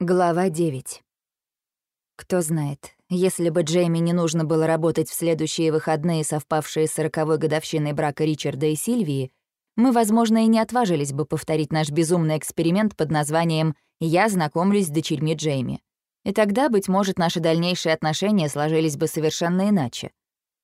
Глава 9. Кто знает, если бы Джейми не нужно было работать в следующие выходные, совпавшие с сороковой годовщиной брака Ричарда и Сильвии, мы, возможно, и не отважились бы повторить наш безумный эксперимент под названием «Я знакомлюсь с дочерьми Джейми». И тогда, быть может, наши дальнейшие отношения сложились бы совершенно иначе.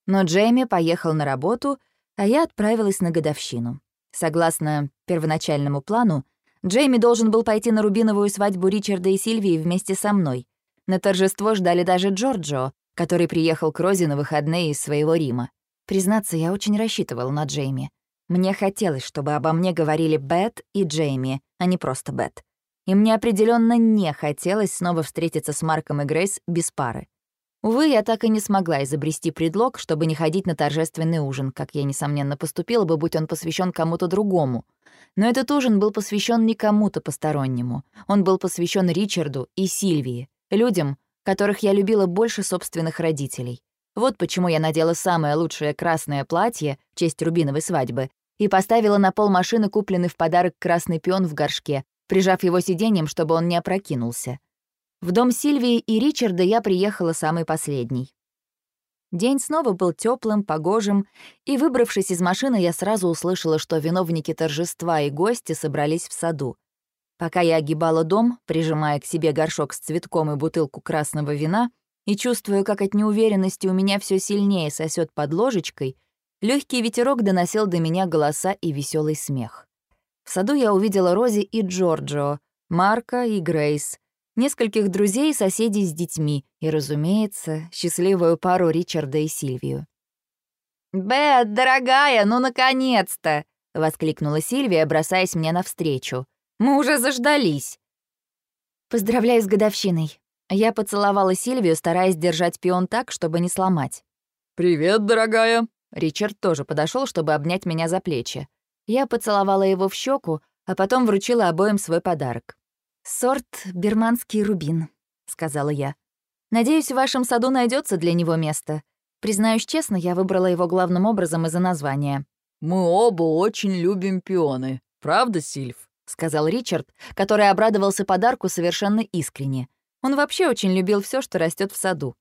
Но Джейми поехал на работу, а я отправилась на годовщину. Согласно первоначальному плану, Джейми должен был пойти на рубиновую свадьбу Ричарда и Сильвии вместе со мной. На торжество ждали даже Джорджо, который приехал к Розе на выходные из своего Рима. Признаться, я очень рассчитывала на Джейми. Мне хотелось, чтобы обо мне говорили Бет и Джейми, а не просто Бет. И мне определенно не хотелось снова встретиться с Марком и Грейс без пары. Увы, я так и не смогла изобрести предлог, чтобы не ходить на торжественный ужин, как я, несомненно, поступила бы, будь он посвящен кому-то другому. Но этот ужин был посвящен не кому-то постороннему. Он был посвящен Ричарду и Сильвии, людям, которых я любила больше собственных родителей. Вот почему я надела самое лучшее красное платье в честь рубиновой свадьбы и поставила на пол машины купленный в подарок красный пион в горшке, прижав его сиденьем, чтобы он не опрокинулся. В дом Сильвии и Ричарда я приехала самый последний. День снова был теплым, погожим, и, выбравшись из машины, я сразу услышала, что виновники торжества и гости собрались в саду. Пока я огибала дом, прижимая к себе горшок с цветком и бутылку красного вина, и чувствуя, как от неуверенности у меня все сильнее сосет под ложечкой, легкий ветерок доносил до меня голоса и веселый смех. В саду я увидела Рози и Джорджо, Марка и Грейс, нескольких друзей и соседей с детьми и, разумеется, счастливую пару Ричарда и Сильвию. «Бет, дорогая, ну наконец-то!» — воскликнула Сильвия, бросаясь мне навстречу. «Мы уже заждались!» «Поздравляю с годовщиной!» Я поцеловала Сильвию, стараясь держать пион так, чтобы не сломать. «Привет, дорогая!» Ричард тоже подошел, чтобы обнять меня за плечи. Я поцеловала его в щеку, а потом вручила обоим свой подарок. «Сорт бирманский рубин», — сказала я. «Надеюсь, в вашем саду найдется для него место. Признаюсь честно, я выбрала его главным образом из-за названия». «Мы оба очень любим пионы. Правда, Сильв?» — сказал Ричард, который обрадовался подарку совершенно искренне. Он вообще очень любил все, что растет в саду.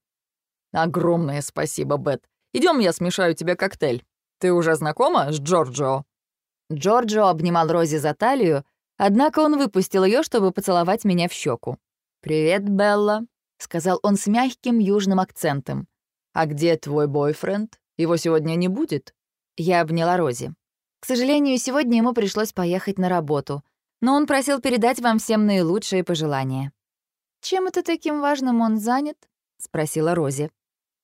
«Огромное спасибо, Бет. Идем, я смешаю тебе коктейль. Ты уже знакома с Джорджо?» Джорджо обнимал Рози за талию, Однако он выпустил ее, чтобы поцеловать меня в щеку. «Привет, Белла», — сказал он с мягким южным акцентом. «А где твой бойфренд? Его сегодня не будет?» Я обняла Рози. К сожалению, сегодня ему пришлось поехать на работу, но он просил передать вам всем наилучшие пожелания. «Чем это таким важным он занят?» — спросила Рози.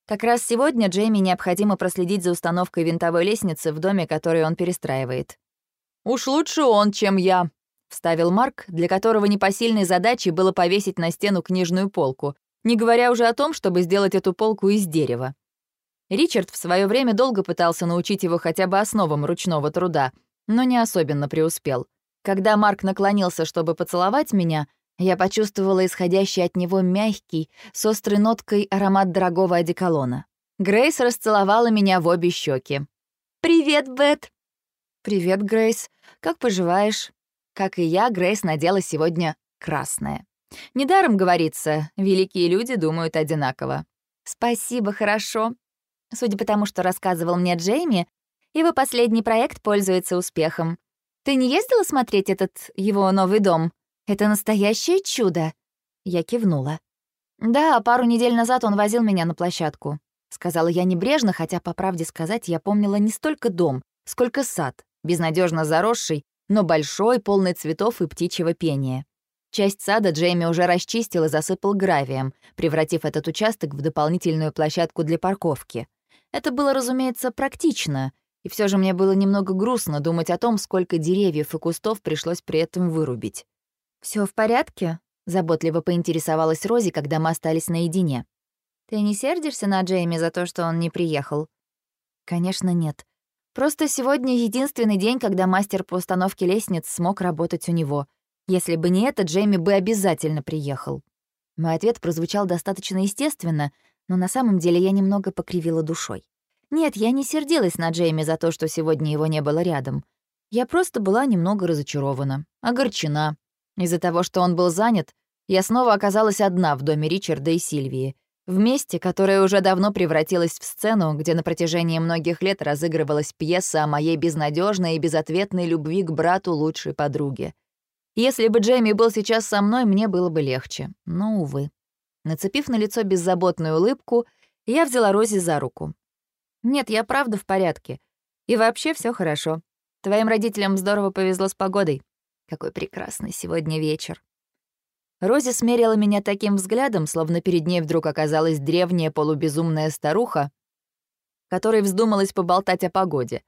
Как раз сегодня Джейми необходимо проследить за установкой винтовой лестницы в доме, который он перестраивает. «Уж лучше он, чем я», вставил Марк, для которого непосильной задачей было повесить на стену книжную полку, не говоря уже о том, чтобы сделать эту полку из дерева. Ричард в свое время долго пытался научить его хотя бы основам ручного труда, но не особенно преуспел. Когда Марк наклонился, чтобы поцеловать меня, я почувствовала исходящий от него мягкий, с острой ноткой аромат дорогого одеколона. Грейс расцеловала меня в обе щеки. «Привет, Бет!» «Привет, Грейс. Как поживаешь?» Как и я, Грейс надела сегодня красное. Недаром говорится, великие люди думают одинаково. «Спасибо, хорошо. Судя по тому, что рассказывал мне Джейми, его последний проект пользуется успехом. Ты не ездила смотреть этот его новый дом? Это настоящее чудо!» Я кивнула. «Да, пару недель назад он возил меня на площадку», — сказала я небрежно, хотя, по правде сказать, я помнила не столько дом, сколько сад, безнадежно заросший но большой, полный цветов и птичьего пения. Часть сада Джейми уже расчистил и засыпал гравием, превратив этот участок в дополнительную площадку для парковки. Это было, разумеется, практично, и все же мне было немного грустно думать о том, сколько деревьев и кустов пришлось при этом вырубить. Все в порядке?» — заботливо поинтересовалась Рози, когда мы остались наедине. «Ты не сердишься на Джейми за то, что он не приехал?» «Конечно, нет. Просто сегодня единственный день, когда мастер по установке лестниц смог работать у него. Если бы не это, Джейми бы обязательно приехал. Мой ответ прозвучал достаточно естественно, но на самом деле я немного покривила душой. Нет, я не сердилась на Джейми за то, что сегодня его не было рядом. Я просто была немного разочарована, огорчена. Из-за того, что он был занят, Я снова оказалась одна в доме Ричарда и Сильвии, в месте, которое уже давно превратилось в сцену, где на протяжении многих лет разыгрывалась пьеса о моей безнадежной и безответной любви к брату лучшей подруги. Если бы Джейми был сейчас со мной, мне было бы легче, но, увы. Нацепив на лицо беззаботную улыбку, я взяла Рози за руку. «Нет, я правда в порядке. И вообще все хорошо. Твоим родителям здорово повезло с погодой. Какой прекрасный сегодня вечер». Рози смерила меня таким взглядом, словно перед ней вдруг оказалась древняя полубезумная старуха, которой вздумалась поболтать о погоде.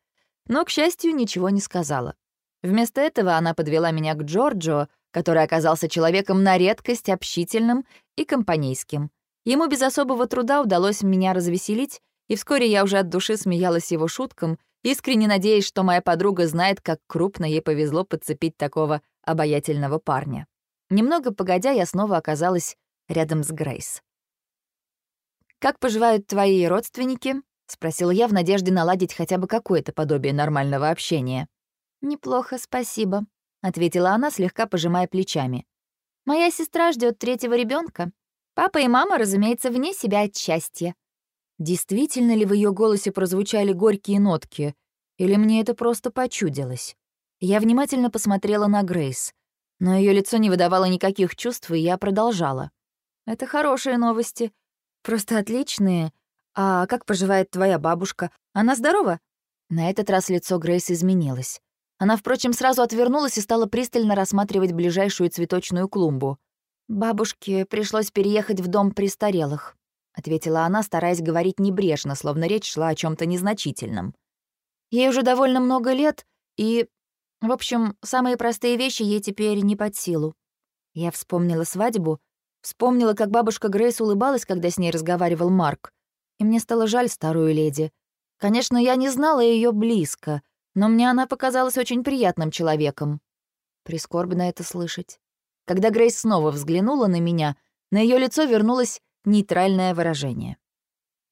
Но, к счастью, ничего не сказала. Вместо этого она подвела меня к Джорджо, который оказался человеком на редкость общительным и компанейским. Ему без особого труда удалось меня развеселить, и вскоре я уже от души смеялась его шуткам, искренне надеясь, что моя подруга знает, как крупно ей повезло подцепить такого обаятельного парня. Немного погодя, я снова оказалась рядом с Грейс. «Как поживают твои родственники?» — спросила я в надежде наладить хотя бы какое-то подобие нормального общения. «Неплохо, спасибо», — ответила она, слегка пожимая плечами. «Моя сестра ждет третьего ребенка. Папа и мама, разумеется, вне себя от счастья». Действительно ли в ее голосе прозвучали горькие нотки, или мне это просто почудилось? Я внимательно посмотрела на Грейс. Но ее лицо не выдавало никаких чувств, и я продолжала. «Это хорошие новости. Просто отличные. А как поживает твоя бабушка? Она здорова?» На этот раз лицо Грейс изменилось. Она, впрочем, сразу отвернулась и стала пристально рассматривать ближайшую цветочную клумбу. «Бабушке пришлось переехать в дом престарелых», — ответила она, стараясь говорить небрежно, словно речь шла о чем то незначительном. «Ей уже довольно много лет, и в общем, самые простые вещи ей теперь не под силу. Я вспомнила свадьбу, вспомнила, как бабушка Грейс улыбалась, когда с ней разговаривал Марк, и мне стало жаль старую леди. Конечно, я не знала ее близко, но мне она показалась очень приятным человеком. Прискорбно это слышать. Когда Грейс снова взглянула на меня, на ее лицо вернулось нейтральное выражение.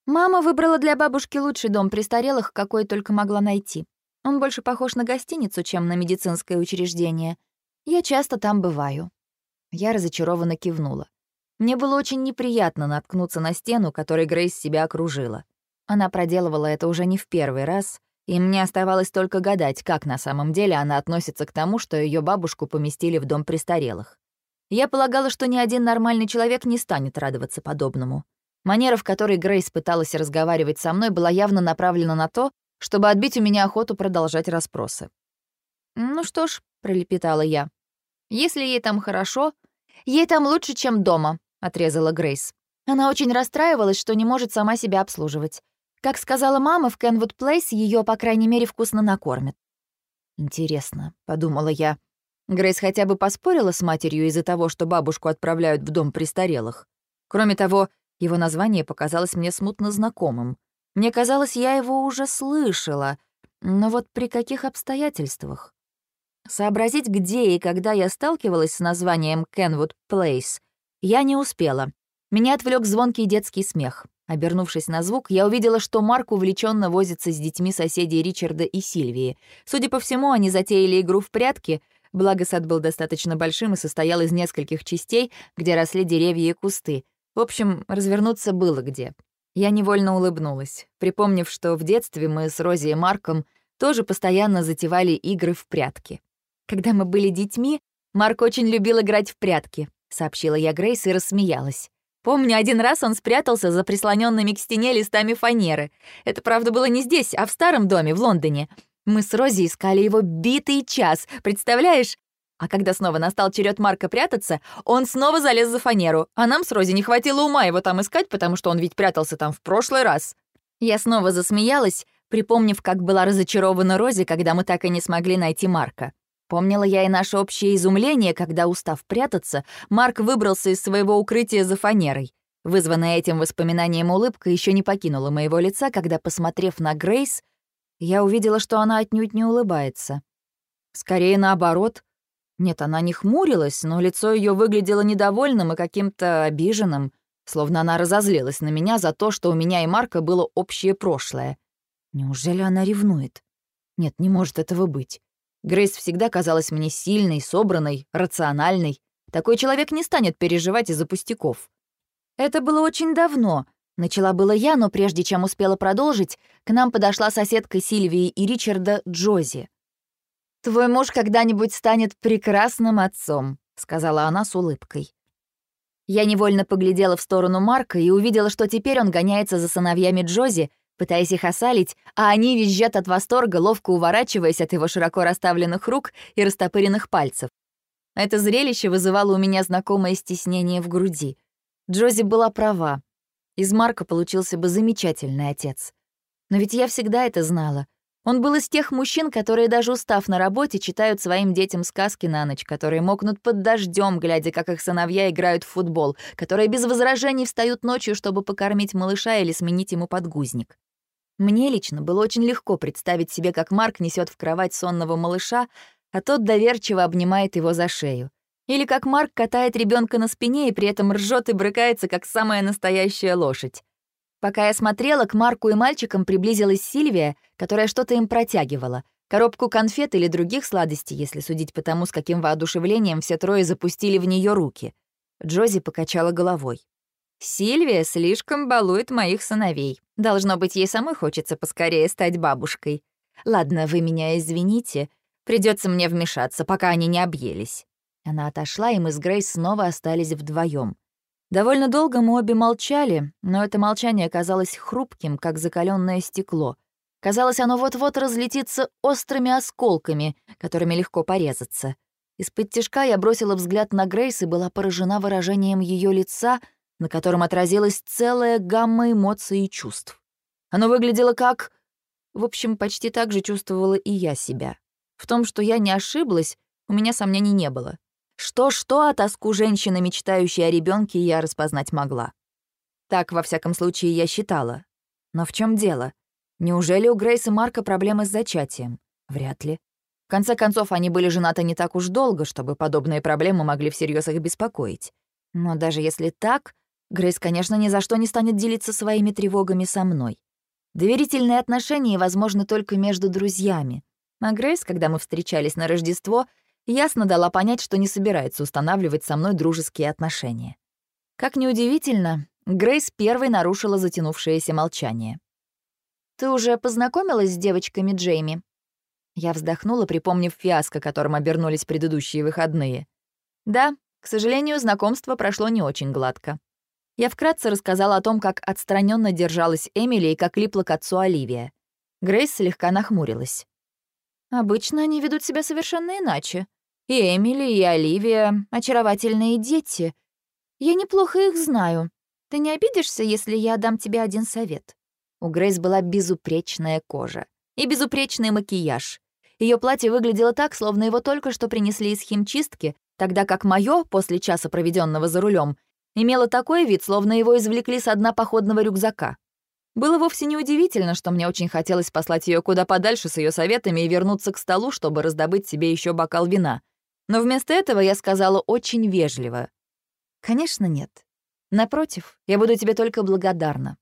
Мама выбрала для бабушки лучший дом престарелых, какой только могла найти. Он больше похож на гостиницу, чем на медицинское учреждение. Я часто там бываю». Я разочарованно кивнула. Мне было очень неприятно наткнуться на стену, которой Грейс себя окружила. Она проделывала это уже не в первый раз, и мне оставалось только гадать, как на самом деле она относится к тому, что ее бабушку поместили в дом престарелых. Я полагала, что ни один нормальный человек не станет радоваться подобному. Манера, в которой Грейс пыталась разговаривать со мной, была явно направлена на то, чтобы отбить у меня охоту продолжать расспросы. «Ну что ж», — пролепетала я, — «если ей там хорошо, ей там лучше, чем дома», — отрезала Грейс. Она очень расстраивалась, что не может сама себя обслуживать. Как сказала мама, в Кенвуд Плейс ее, по крайней мере, вкусно накормят. «Интересно», — подумала я. Грейс хотя бы поспорила с матерью из-за того, что бабушку отправляют в дом престарелых. Кроме того, его название показалось мне смутно знакомым — мне казалось, я его уже слышала, но вот при каких обстоятельствах? Сообразить, где и когда я сталкивалась с названием Kenwood Place, я не успела. Меня отвлек звонкий детский смех. Обернувшись на звук, я увидела, что Марк увлеченно возится с детьми соседей Ричарда и Сильвии. Судя по всему, они затеяли игру в прятки, благо сад был достаточно большим и состоял из нескольких частей, где росли деревья и кусты. В общем, развернуться было где. Я невольно улыбнулась, припомнив, что в детстве мы с Рози и Марком тоже постоянно затевали игры в прятки. Когда мы были детьми, Марк очень любил играть в прятки, сообщила я Грейс и рассмеялась. Помню, один раз он спрятался за прислоненными к стене листами фанеры. Это, правда, было не здесь, а в старом доме в Лондоне. Мы с Рози искали его битый час, представляешь? А когда снова настал черед Марка прятаться, он снова залез за фанеру, а нам с Рози не хватило ума его там искать, потому что он ведь прятался там в прошлый раз. Я снова засмеялась, припомнив, как была разочарована Рози, когда мы так и не смогли найти Марка. Помнила я и наше общее изумление, когда, устав прятаться, Марк выбрался из своего укрытия за фанерой. Вызванная этим воспоминанием улыбка еще не покинула моего лица, когда, посмотрев на Грейс, я увидела, что она отнюдь не улыбается. Скорее наоборот, нет, она не хмурилась, но лицо ее выглядело недовольным и каким-то обиженным, словно она разозлилась на меня за то, что у меня и Марка было общее прошлое. Неужели она ревнует? Нет, не может этого быть. Грейс всегда казалась мне сильной, собранной, рациональной. Такой человек не станет переживать из-за пустяков. Это было очень давно. Начала было я, но прежде чем успела продолжить, к нам подошла соседка Сильвии и Ричарда Джози. «Твой муж когда-нибудь станет прекрасным отцом», — сказала она с улыбкой. Я невольно поглядела в сторону Марка и увидела, что теперь он гоняется за сыновьями Джози, пытаясь их осалить, а они визжат от восторга, ловко уворачиваясь от его широко расставленных рук и растопыренных пальцев. Это зрелище вызывало у меня знакомое стеснение в груди. Джози была права. Из Марка получился бы замечательный отец. Но ведь я всегда это знала. Он был из тех мужчин, которые даже устав на работе, читают своим детям сказки на ночь, которые мокнут под дождем, глядя, как их сыновья играют в футбол, которые без возражений встают ночью, чтобы покормить малыша или сменить ему подгузник. Мне лично было очень легко представить себе, как Марк несет в кровать сонного малыша, а тот доверчиво обнимает его за шею. Или как Марк катает ребенка на спине и при этом ржет и брыкается, как самая настоящая лошадь. Пока я смотрела, к Марку и мальчикам приблизилась Сильвия, которая что-то им протягивала. Коробку конфет или других сладостей, если судить по тому, с каким воодушевлением все трое запустили в нее руки. Джози покачала головой. Сильвия слишком балует моих сыновей. Должно быть, ей самой хочется поскорее стать бабушкой. Ладно, вы меня извините. Придется мне вмешаться, пока они не объелись. Она отошла, и мы с Грейс снова остались вдвоем. Довольно долго мы обе молчали, но это молчание казалось хрупким, как закаленное стекло. Казалось, оно вот-вот разлетится острыми осколками, которыми легко порезаться. Из-под тяжка я бросила взгляд на Грейс и была поражена выражением ее лица — на котором отразилась целая гамма эмоций и чувств. Оно выглядело как... В общем, почти так же чувствовала и я себя. В том, что я не ошиблась, у меня сомнений не было. Что-что, а тоску женщины, мечтающей о ребенке, я распознать могла. Так, во всяком случае, я считала. Но в чем дело? Неужели у Грейс и Марка проблемы с зачатием? Вряд ли. В конце концов, они были женаты не так уж долго, чтобы подобные проблемы могли всерьез их беспокоить. Но даже если так, Грейс, конечно, ни за что не станет делиться своими тревогами со мной. Доверительные отношения возможны только между друзьями. А Грейс, когда мы встречались на Рождество, ясно дала понять, что не собирается устанавливать со мной дружеские отношения. Как неудивительно, Грейс первой нарушила затянувшееся молчание. «Ты уже познакомилась с девочками Джейми?» Я вздохнула, припомнив фиаско, которым обернулись предыдущие выходные. «Да, к сожалению, знакомство прошло не очень гладко. Я вкратце рассказала о том, как отстраненно держалась Эмили и как липла к отцу Оливия. Грейс слегка нахмурилась. «Обычно они ведут себя совершенно иначе. И Эмили, и Оливия — очаровательные дети. Я неплохо их знаю. Ты не обидишься, если я дам тебе один совет?» У Грейс была безупречная кожа и безупречный макияж. Ее платье выглядело так, словно его только что принесли из химчистки, тогда как мое, после часа проведенного за рулем, имела такой вид, словно его извлекли с дна походного рюкзака. Было вовсе не удивительно, что мне очень хотелось послать ее куда подальше с ее советами и вернуться к столу, чтобы раздобыть себе еще бокал вина. Но вместо этого я сказала очень вежливо. «Конечно, нет. Напротив, я буду тебе только благодарна».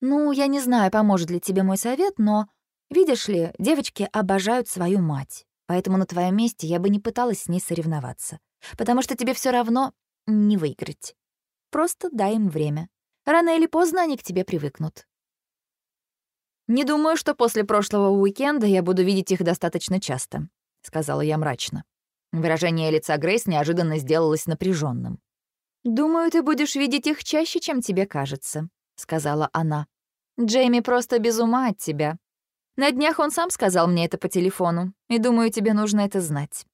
«Ну, я не знаю, поможет ли тебе мой совет, но, видишь ли, девочки обожают свою мать, поэтому на твоем месте я бы не пыталась с ней соревноваться, потому что тебе все равно не выиграть. Просто дай им время. Рано или поздно они к тебе привыкнут. «Не думаю, что после прошлого уикенда я буду видеть их достаточно часто», — сказала я мрачно. Выражение лица Грейс неожиданно сделалось напряженным. «Думаю, ты будешь видеть их чаще, чем тебе кажется», — сказала она. «Джейми просто без ума от тебя. На днях он сам сказал мне это по телефону, и думаю, тебе нужно это знать».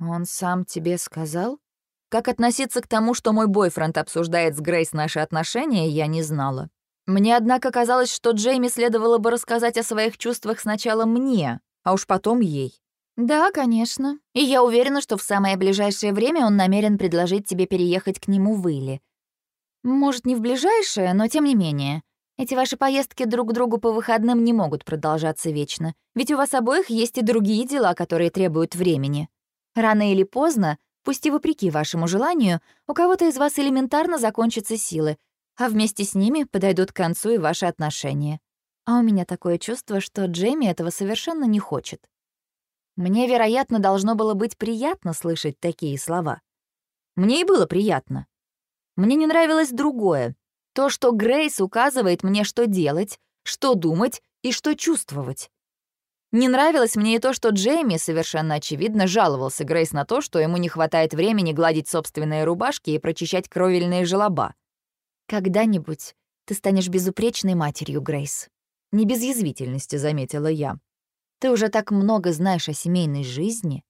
«Он сам тебе сказал?» Как относиться к тому, что мой бойфренд обсуждает с Грейс наши отношения, я не знала. Мне, однако, казалось, что Джейми следовало бы рассказать о своих чувствах сначала мне, а уж потом ей. «Да, конечно. И я уверена, что в самое ближайшее время он намерен предложить тебе переехать к нему в Илли. Может, не в ближайшее, но тем не менее. Эти ваши поездки друг к другу по выходным не могут продолжаться вечно, ведь у вас обоих есть и другие дела, которые требуют времени. Рано или поздно Пусть и вопреки вашему желанию, у кого-то из вас элементарно закончатся силы, а вместе с ними подойдут к концу и ваши отношения. А у меня такое чувство, что Джейми этого совершенно не хочет. Мне, вероятно, должно было быть приятно слышать такие слова. Мне и было приятно. Мне не нравилось другое. То, что Грейс указывает мне, что делать, что думать и что чувствовать. Не нравилось мне и то, что Джейми совершенно очевидно жаловался Грейс на то, что ему не хватает времени гладить собственные рубашки и прочищать кровельные желоба. «Когда-нибудь ты станешь безупречной матерью, Грейс». Не без язвительности, заметила я. «Ты уже так много знаешь о семейной жизни».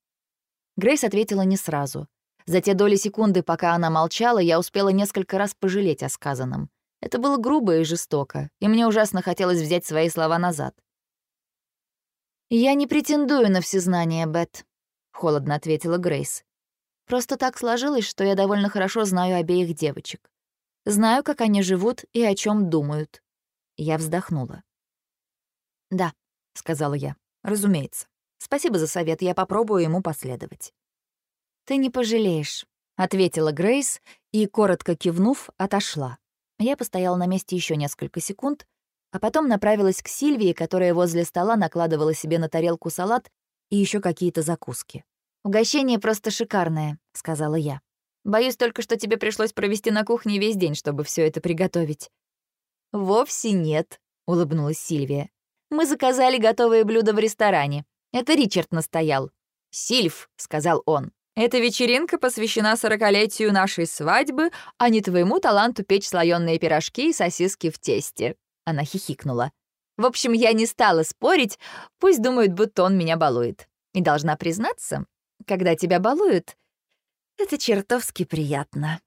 Грейс ответила не сразу. За те доли секунды, пока она молчала, я успела несколько раз пожалеть о сказанном. Это было грубо и жестоко, и мне ужасно хотелось взять свои слова назад. «Я не претендую на всезнание, Бет», — холодно ответила Грейс. «Просто так сложилось, что я довольно хорошо знаю обеих девочек. Знаю, как они живут и о чем думают». Я вздохнула. «Да», — сказала я, — «разумеется. Спасибо за совет, я попробую ему последовать». «Ты не пожалеешь», — ответила Грейс и, коротко кивнув, отошла. Я постояла на месте еще несколько секунд, а потом направилась к Сильвии, которая возле стола накладывала себе на тарелку салат и еще какие-то закуски. «Угощение просто шикарное», — сказала я. «Боюсь только, что тебе пришлось провести на кухне весь день, чтобы все это приготовить». «Вовсе нет», — улыбнулась Сильвия. «Мы заказали готовые блюда в ресторане. Это Ричард настоял». «Сильв», — сказал он. Эта вечеринка посвящена сорокалетию нашей свадьбы, а не твоему таланту печь слоёные пирожки и сосиски в тесте». Она хихикнула. «В общем, я не стала спорить, пусть думают, будто он меня балует. И должна признаться, когда тебя балуют, это чертовски приятно».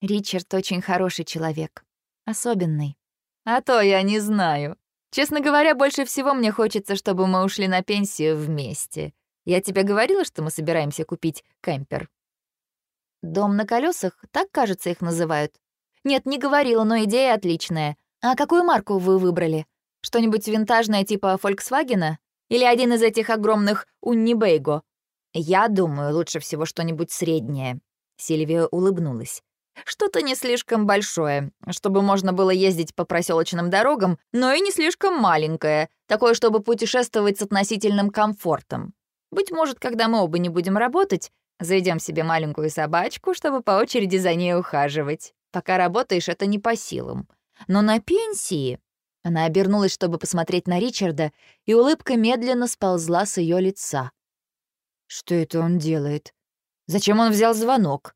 Ричард очень хороший человек. Особенный. А то я не знаю. Честно говоря, больше всего мне хочется, чтобы мы ушли на пенсию вместе. Я тебе говорила, что мы собираемся купить кемпер?» «Дом на колесах, так, кажется, их называют». «Нет, не говорила, но идея отличная. А какую марку вы выбрали? Что-нибудь винтажное типа Фольксвагена? Или один из этих огромных Уннибейго?» «Я думаю, лучше всего что-нибудь среднее». Сильвия улыбнулась. Что-то не слишком большое, чтобы можно было ездить по проселочным дорогам, но и не слишком маленькое, такое, чтобы путешествовать с относительным комфортом. Быть может, когда мы оба не будем работать, заведем себе маленькую собачку, чтобы по очереди за ней ухаживать. Пока работаешь, это не по силам. Но на пенсии...» Она обернулась, чтобы посмотреть на Ричарда, и улыбка медленно сползла с ее лица. «Что это он делает? Зачем он взял звонок?»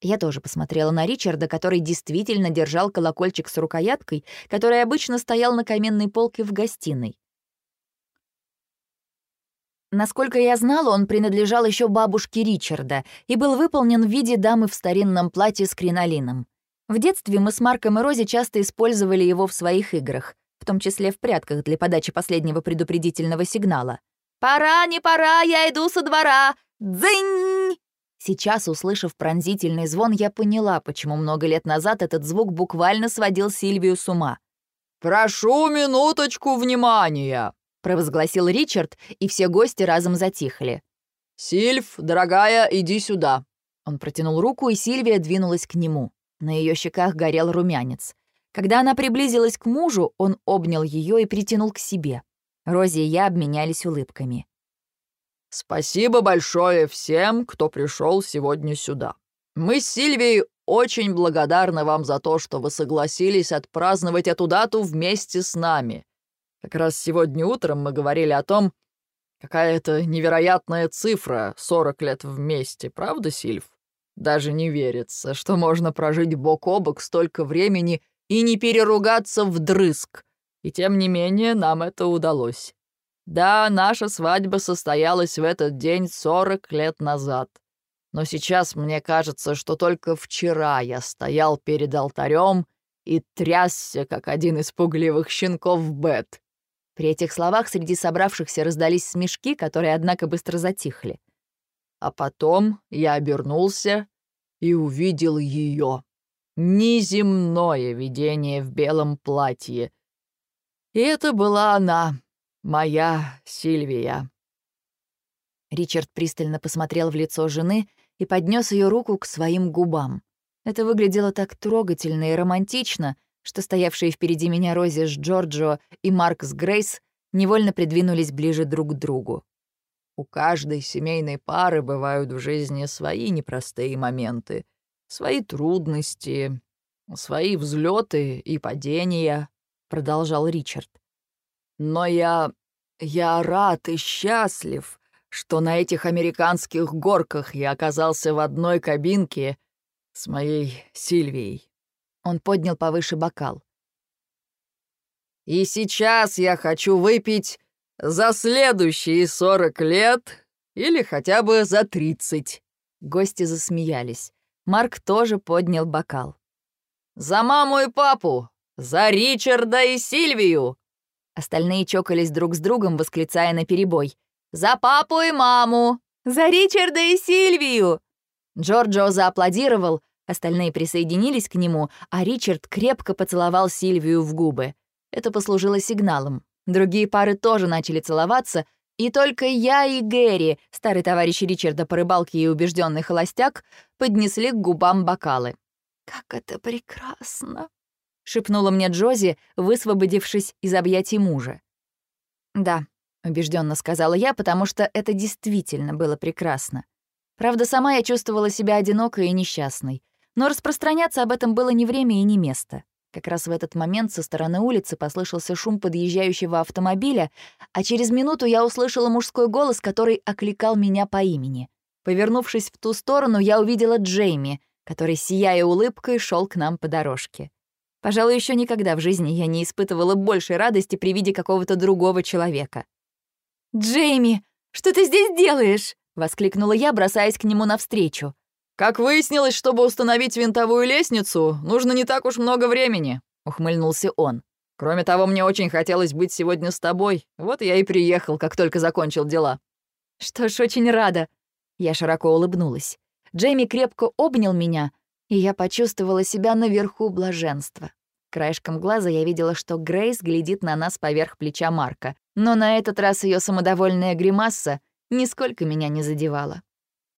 Я тоже посмотрела на Ричарда, который действительно держал колокольчик с рукояткой, который обычно стоял на каменной полке в гостиной. Насколько я знала, он принадлежал еще бабушке Ричарда и был выполнен в виде дамы в старинном платье с кринолином. В детстве мы с Марком и Рози часто использовали его в своих играх, в том числе в прятках для подачи последнего предупредительного сигнала. «Пора, не пора, я иду со двора! Дзынь!» Сейчас, услышав пронзительный звон, я поняла, почему много лет назад этот звук буквально сводил Сильвию с ума. «Прошу минуточку внимания!» провозгласил Ричард, и все гости разом затихли. «Сильв, дорогая, иди сюда». Он протянул руку, и Сильвия двинулась к нему. На ее щеках горел румянец. Когда она приблизилась к мужу, он обнял ее и притянул к себе. Рози и я обменялись улыбками. «Спасибо большое всем, кто пришел сегодня сюда. Мы с Сильвией очень благодарны вам за то, что вы согласились отпраздновать эту дату вместе с нами. Как раз сегодня утром мы говорили о том, какая это невероятная цифра — 40 лет вместе, правда, Сильв? Даже не верится, что можно прожить бок о бок столько времени и не переругаться вдрызг. И тем не менее нам это удалось. Да, наша свадьба состоялась в этот день 40 лет назад. Но сейчас мне кажется, что только вчера я стоял перед алтарем и трясся, как один из пугливых щенков Бет. При этих словах среди собравшихся раздались смешки, которые, однако, быстро затихли. А потом я обернулся и увидел ее. Неземное видение в белом платье. И это была она, моя Сильвия. Ричард пристально посмотрел в лицо жены и поднес ее руку к своим губам. Это выглядело так трогательно и романтично — что стоявшие впереди меня Рози с Джорджо и Марк с Грейс невольно придвинулись ближе друг к другу. У каждой семейной пары бывают в жизни свои непростые моменты, свои трудности, свои взлеты и падения, продолжал Ричард. Но я... я рад и счастлив, что на этих американских горках я оказался в одной кабинке с моей Сильвией. Он поднял повыше бокал. И сейчас я хочу выпить за следующие сорок лет или хотя бы за тридцать». Гости засмеялись. Марк тоже поднял бокал. «За маму и папу! За Ричарда и Сильвию!» Остальные чокались друг с другом, восклицая наперебой. «За папу и маму! За Ричарда и Сильвию!» Джорджо зааплодировал, остальные присоединились к нему, а Ричард крепко поцеловал Сильвию в губы. Это послужило сигналом. Другие пары тоже начали целоваться, и только я и Гэри, старый товарищ Ричарда по рыбалке и убежденный холостяк, поднесли к губам бокалы. «Как это прекрасно!» — шепнула мне Джози, высвободившись из объятий мужа. «Да», — убежденно сказала я, потому что это действительно было прекрасно. Правда, сама я чувствовала себя одинокой и несчастной. Но распространяться об этом было не время и не место. Как раз в этот момент со стороны улицы послышался шум подъезжающего автомобиля, а через минуту я услышала мужской голос, который окликал меня по имени. Повернувшись в ту сторону, я увидела Джейми, который, сияя улыбкой, шел к нам по дорожке. Пожалуй, еще никогда в жизни я не испытывала большей радости при виде какого-то другого человека. «Джейми, что ты здесь делаешь?» — воскликнула я, бросаясь к нему навстречу. «Как выяснилось, чтобы установить винтовую лестницу, нужно не так уж много времени», — ухмыльнулся он. «Кроме того, мне очень хотелось быть сегодня с тобой. Вот я и приехал, как только закончил дела». «Что ж, очень рада». Я широко улыбнулась. Джейми крепко обнял меня, и я почувствовала себя наверху блаженства. Краешком глаза я видела, что Грейс глядит на нас поверх плеча Марка, но на этот раз ее самодовольная гримаса нисколько меня не задевала.